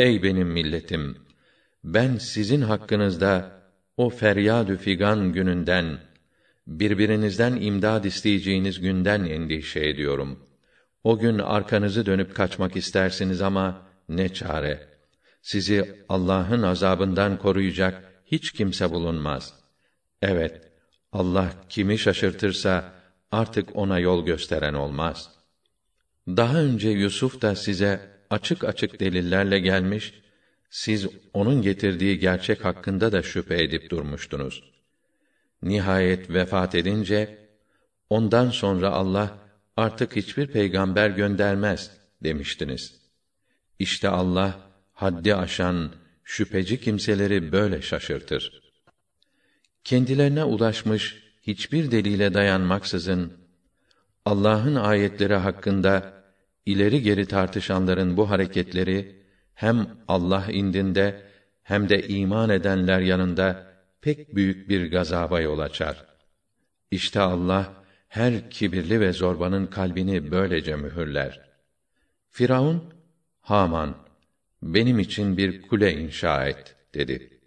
Ey benim milletim! Ben sizin hakkınızda o feryadü figan gününden, birbirinizden imdad isteyeceğiniz günden endişe ediyorum. O gün arkanızı dönüp kaçmak istersiniz ama ne çare? Sizi Allah'ın azabından koruyacak hiç kimse bulunmaz. Evet, Allah kimi şaşırtırsa artık ona yol gösteren olmaz. Daha önce Yusuf da size açık açık delillerle gelmiş, siz onun getirdiği gerçek hakkında da şüphe edip durmuştunuz. Nihayet vefat edince ondan sonra Allah artık hiçbir peygamber göndermez demiştiniz. İşte Allah haddi aşan şüpheci kimseleri böyle şaşırtır. Kendilerine ulaşmış hiçbir delile dayanmaksızın Allah'ın ayetleri hakkında ileri geri tartışanların bu hareketleri hem Allah indinde hem de iman edenler yanında pek büyük bir gazaba yol açar. İşte Allah her kibirli ve zorbanın kalbini böylece mühürler. Firavun, Haman, benim için bir kule inşa et, dedi.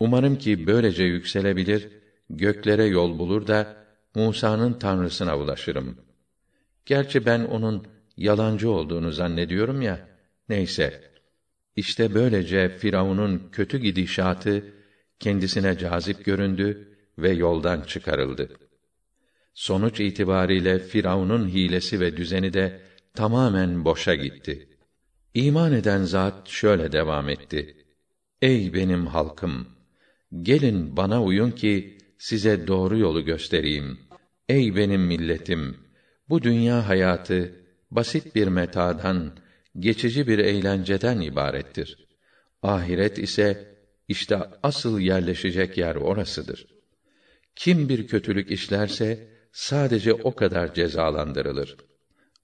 Umarım ki böylece yükselebilir, göklere yol bulur da, Musa'nın tanrısına ulaşırım. Gerçi ben onun yalancı olduğunu zannediyorum ya, neyse. İşte böylece Firavun'un kötü gidişatı, kendisine cazip göründü ve yoldan çıkarıldı. Sonuç itibariyle Firavun'un hilesi ve düzeni de tamamen boşa gitti. İman eden zat şöyle devam etti. Ey benim halkım! Gelin bana uyun ki size doğru yolu göstereyim. Ey benim milletim! Bu dünya hayatı basit bir metadan, geçici bir eğlenceden ibarettir. Ahiret ise işte asıl yerleşecek yer orasıdır. Kim bir kötülük işlerse sadece o kadar cezalandırılır.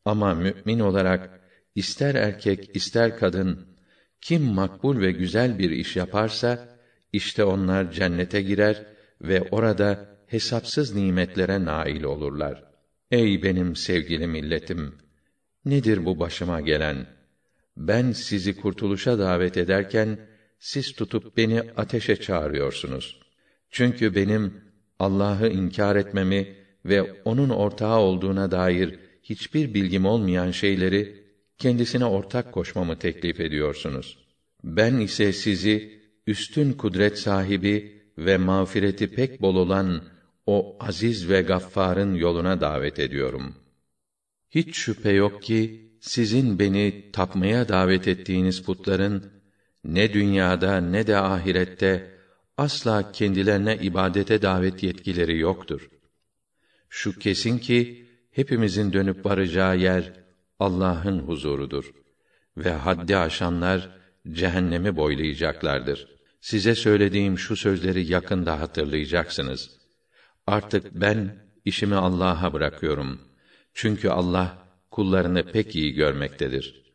Ama mümin olarak ister erkek ister kadın kim makbul ve güzel bir iş yaparsa işte onlar cennete girer ve orada hesapsız nimetlere nail olurlar. Ey benim sevgili milletim, nedir bu başıma gelen? Ben sizi kurtuluşa davet ederken siz tutup beni ateşe çağırıyorsunuz. Çünkü benim Allah'ı inkar etmemi ve onun ortağı olduğuna dair hiçbir bilgim olmayan şeyleri kendisine ortak koşmamı teklif ediyorsunuz. Ben ise sizi üstün kudret sahibi ve mağfireti pek bol olan o aziz ve gaffarın yoluna davet ediyorum. Hiç şüphe yok ki sizin beni tapmaya davet ettiğiniz putların ne dünyada ne de ahirette asla kendilerine ibadete davet yetkileri yoktur. Şu kesin ki hepimizin dönüp varacağı yer Allah'ın huzurudur ve haddi aşanlar cehennemi boylayacaklardır. Size söylediğim şu sözleri yakında hatırlayacaksınız. Artık ben işimi Allah'a bırakıyorum. Çünkü Allah kullarını pek iyi görmektedir.''